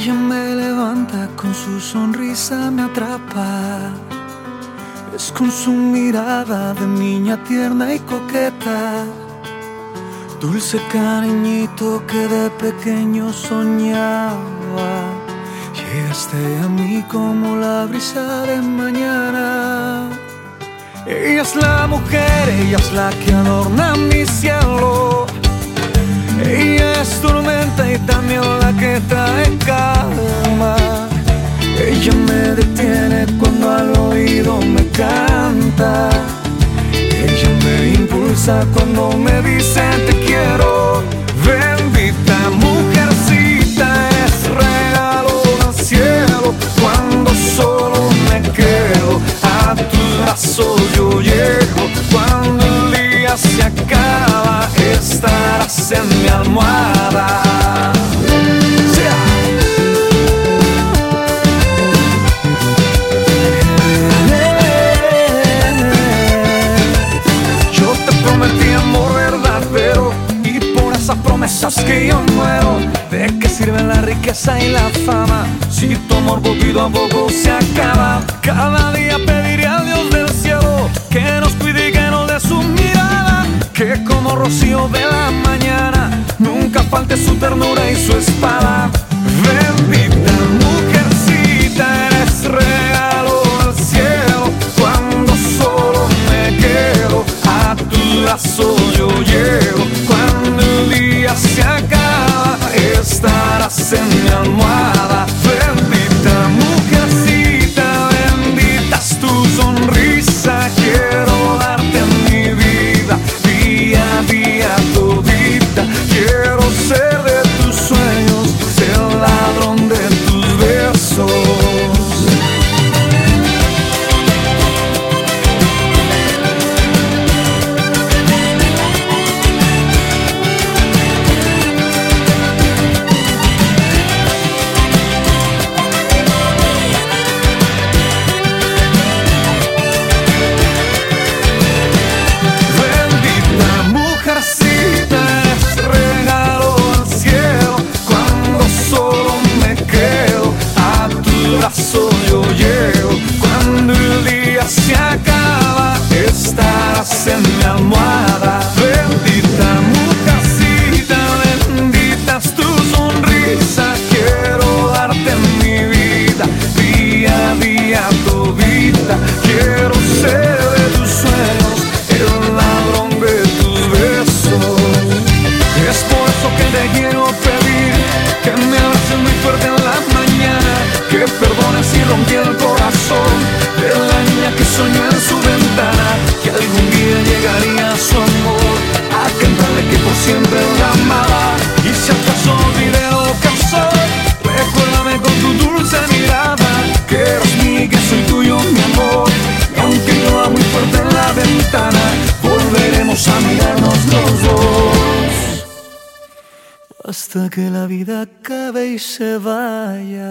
Ella me levanta con su sonrisa, me atrapa. Es con su mirada de niña tierna y coqueta. Dulce cariñito que de pequeño soñaba. Llegaste a mí como la brisa de mañana. Ella es la mujer, ella es la que adorna mi cielo. Y también la que trae calma. Ella me detiene cuando al oído me canta. Ella me impulsa cuando me dice te quiero. Bendita mujercita es regalo del cielo. Cuando solo me quedo a tu brazo yo llego. Cuando el día se acaba estarás en mi almohada. Promesas que yo muero. ¿De qué sirve la riqueza y la fama si tu amor a poco se acaba? Cada día pediré a Dios del cielo que nos cuide y que nos dé su mirada, que como rocío de la por eso que te quiero pedir que me abraces muy fuerte en la mañana que perdones si rompí el corazón de la niña que soñó en su ventana que algún día llegaría su amor a cantarle que por siempre la amaba hasta que la vida acabe y se vaya.